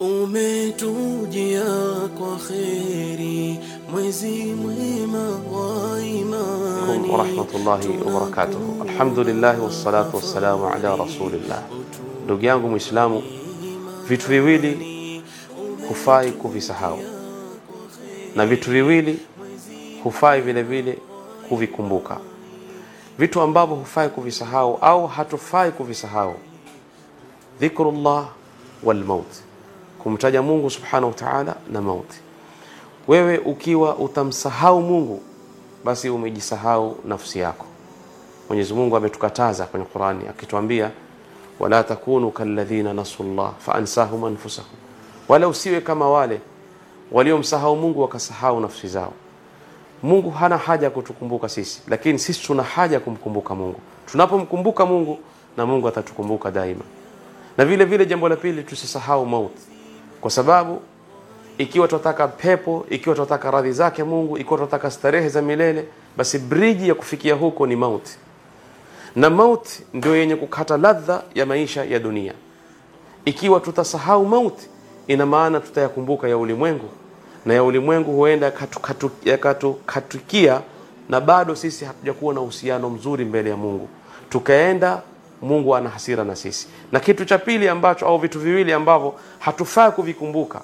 Umetujia kwa kheri mwezi mwema wa imani. Wa rahmatullahi wa barakatuh. Alhamdulillah wassalatu wassalamu ala rasulillah. Ndugu yangu Muislamu, vitu viwili hufai kuvisahau na vitu viwili hufai vile vile kuvikumbuka. Vitu ambavyo hufai kuvisahau au hatufai kuvisahau, dhikrullah walmauti kumtaja mungu subhanahu wa taala na mauti. Wewe ukiwa utamsahau mungu basi umejisahau nafsi yako. Mwenyezi mungu ametukataza kwenye qurani akituambia wala takunu kalladhina nasu llah faansahum anfusahum. Wala usiwe kama wale waliomsahau mungu wakasahau nafsi zao. Mungu hana haja ya kutukumbuka sisi lakini sisi tuna haja ya kumkumbuka mungu. Tunapomkumbuka mungu na mungu atatukumbuka daima. Na vile vile jambo la pili tusisahau mauti kwa sababu ikiwa tunataka pepo ikiwa tunataka radhi zake mungu ikiwa tunataka starehe za milele basi briji ya kufikia huko ni mauti. Na mauti ndio yenye kukata ladha ya maisha ya dunia. Ikiwa tutasahau mauti ina maana tutayakumbuka ya ulimwengu. Na ya ulimwengu huenda yakatukatu- yakatukatukia na bado sisi hatujakuwa na uhusiano mzuri mbele ya mungu. Tukaenda mungu ana hasira na sisi. Na kitu cha pili ambacho au vitu viwili ambavyo hatufai kuvikumbuka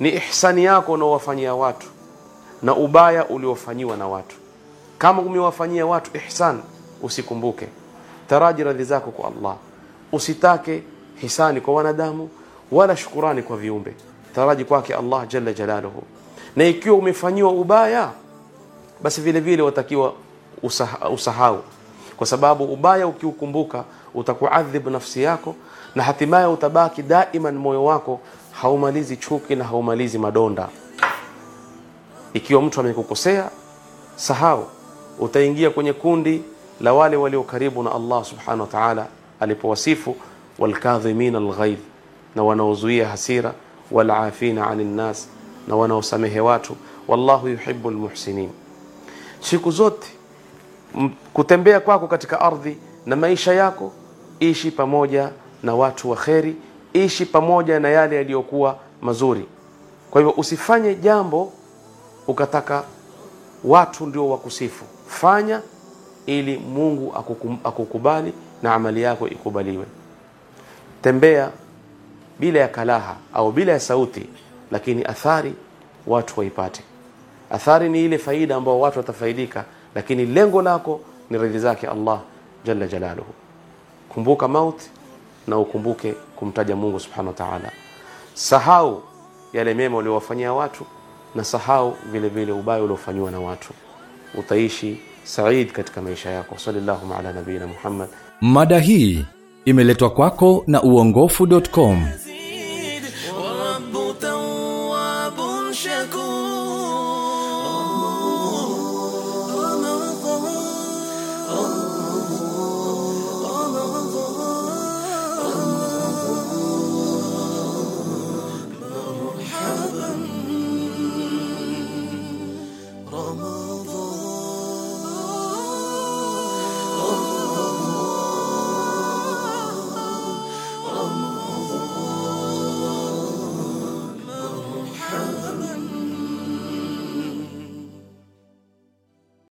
ni ihsani yako unaowafanyia watu na ubaya uliofanyiwa na watu. Kama umewafanyia watu ihsan usikumbuke. Taraji radhi zako kwa allah. Usitake hisani kwa wanadamu wala shukurani kwa viumbe. Taraji kwake allah jalla jalaluhu. Na ikiwa umefanyiwa ubaya basi vile vile watakiwa usaha, usahau. Kwa sababu ubaya ukiukumbuka utakuadhib nafsi yako na hatimaye utabaki daiman moyo wako haumalizi chuki na haumalizi madonda. Ikiwa mtu amekukosea sahau utaingia kwenye kundi la wale walio karibu na allah subhanahu wa taala alipowasifu walkadhimina alghaidh na wanaozuia hasira walafina anin nas, na wanaosamehe watu wallahu yuhibu lmuhsinin siku zote kutembea kwako katika ardhi na maisha yako ishi pamoja na watu wa kheri ishi pamoja na yale yaliyokuwa mazuri. Kwa hivyo usifanye jambo ukataka watu ndio wakusifu. Fanya ili mungu akukubali na amali yako ikubaliwe. Tembea bila ya kalaha au bila ya sauti lakini athari watu waipate. Athari ni ile faida ambayo watu watafaidika lakini lengo lako ni radhi zake allah jalla jalaluhu kumbuka mauti na ukumbuke kumtaja Mungu subhanahu wa ta'ala. Sahau yale mema uliowafanyia watu na sahau vile vile ubaya uliofanyiwa na watu, utaishi said katika maisha yako. Sallallahu ala nabiyina Muhammad. Mada hii imeletwa kwako na uongofu.com.